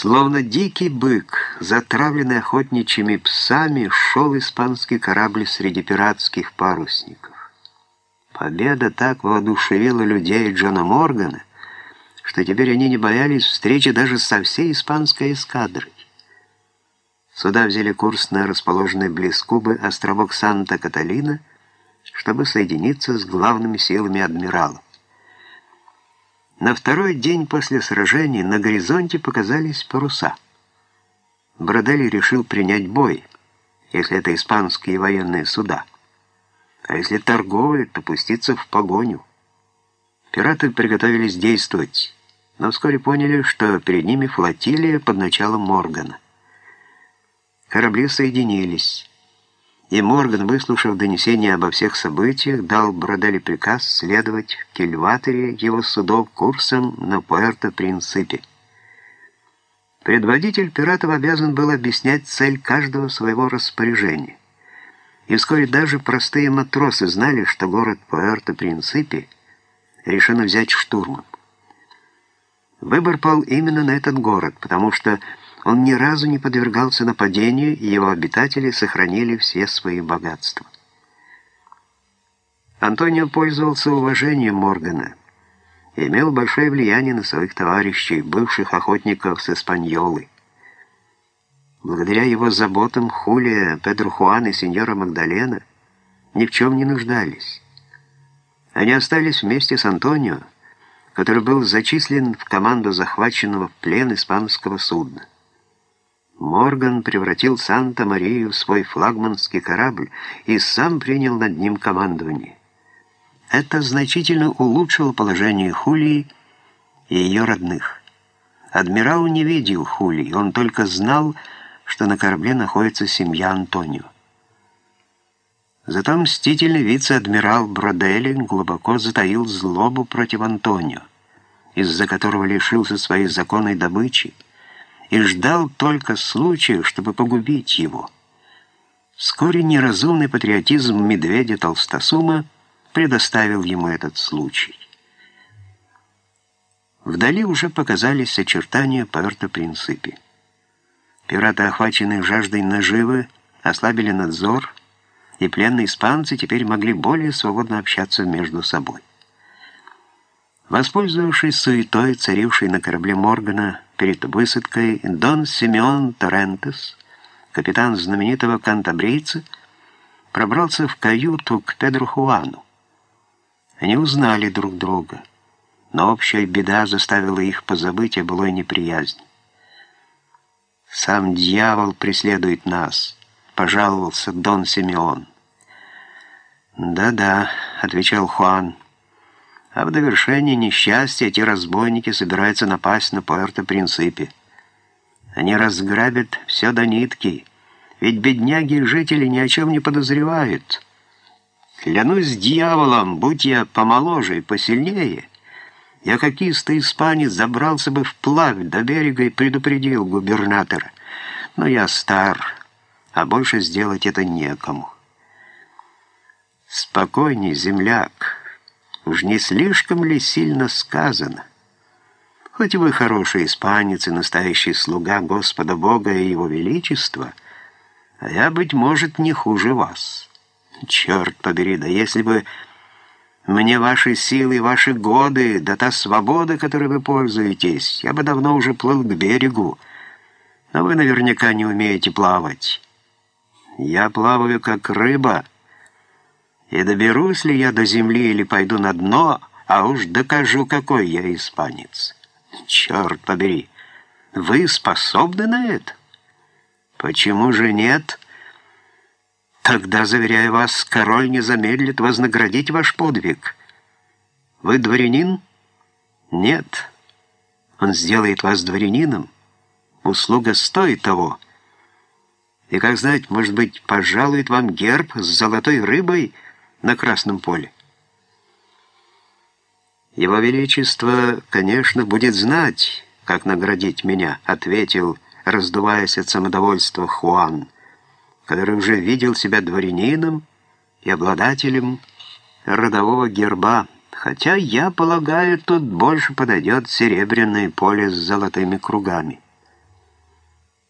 Словно дикий бык, затравленный охотничьими псами, шел испанский корабль среди пиратских парусников. Победа так воодушевила людей Джона Моргана, что теперь они не боялись встречи даже со всей испанской эскадрой. Суда взяли курс на расположенный близ Кубы островок Санта-Каталина, чтобы соединиться с главными силами адмирала. На второй день после сражения на горизонте показались паруса. Бродели решил принять бой, если это испанские военные суда. А если торговые, то пуститься в погоню. Пираты приготовились действовать, но вскоре поняли, что перед ними флотилия под началом Моргана. Корабли соединились и Морган, выслушав донесение обо всех событиях, дал Бродели приказ следовать в кильваторе его судов курсом на Пуэрто-Принципе. Предводитель пиратов обязан был объяснять цель каждого своего распоряжения. И вскоре даже простые матросы знали, что город Пуэрто-Принципе решено взять штурмом. Выбор пал именно на этот город, потому что он ни разу не подвергался нападению, и его обитатели сохранили все свои богатства. Антонио пользовался уважением Моргана и имел большое влияние на своих товарищей, бывших охотников с Испаньолы. Благодаря его заботам Хулия, Педро Хуан и сеньора Магдалена ни в чем не нуждались. Они остались вместе с Антонио, который был зачислен в команду захваченного в плен испанского судна. Морган превратил Санта-Марию в свой флагманский корабль и сам принял над ним командование. Это значительно улучшило положение Хулии и ее родных. Адмирал не видел Хулии, он только знал, что на корабле находится семья Антонио. Зато мстительный вице-адмирал Бродели глубоко затаил злобу против Антонио, из-за которого лишился своей законной добычи, и ждал только случая, чтобы погубить его. Вскоре неразумный патриотизм медведя Толстосума предоставил ему этот случай. Вдали уже показались очертания Пуэрто-Принципи. Пираты, охваченные жаждой наживы, ослабили надзор, и пленные испанцы теперь могли более свободно общаться между собой. Воспользовавшись суетой, царившей на корабле Моргана перед высадкой, Дон Симеон Торрентес, капитан знаменитого кантабрийца, пробрался в каюту к Педру Хуану. Они узнали друг друга, но общая беда заставила их позабыть о былой неприязни. «Сам дьявол преследует нас», — пожаловался Дон Симеон. «Да-да», — отвечал Хуан, — а в довершение несчастья эти разбойники собираются напасть на Пуэрто-Принципе. Они разграбят все до нитки, ведь бедняги и жители ни о чем не подозревают. Клянусь дьяволом, будь я помоложе и посильнее, я как истый испанец забрался бы вплавь до берега и предупредил губернатора. Но я стар, а больше сделать это некому. Спокойней, земляк. Уж не слишком ли сильно сказано? Хоть вы хороший испанец и настоящий слуга Господа Бога и Его Величества, а я, быть может, не хуже вас. Черт побери, да если бы мне ваши силы, ваши годы, да та свобода, которой вы пользуетесь, я бы давно уже плыл к берегу, но вы наверняка не умеете плавать. Я плаваю, как рыба, — и доберусь ли я до земли или пойду на дно, а уж докажу, какой я испанец. Черт побери, вы способны на это? Почему же нет? Тогда, заверяю вас, король не замедлит вознаградить ваш подвиг. Вы дворянин? Нет. Он сделает вас дворянином. Услуга стоит того. И, как знать, может быть, пожалует вам герб с золотой рыбой — на Красном поле. «Его Величество, конечно, будет знать, как наградить меня», ответил, раздуваясь от самодовольства Хуан, который уже видел себя дворянином и обладателем родового герба, хотя, я полагаю, тут больше подойдет серебряное поле с золотыми кругами.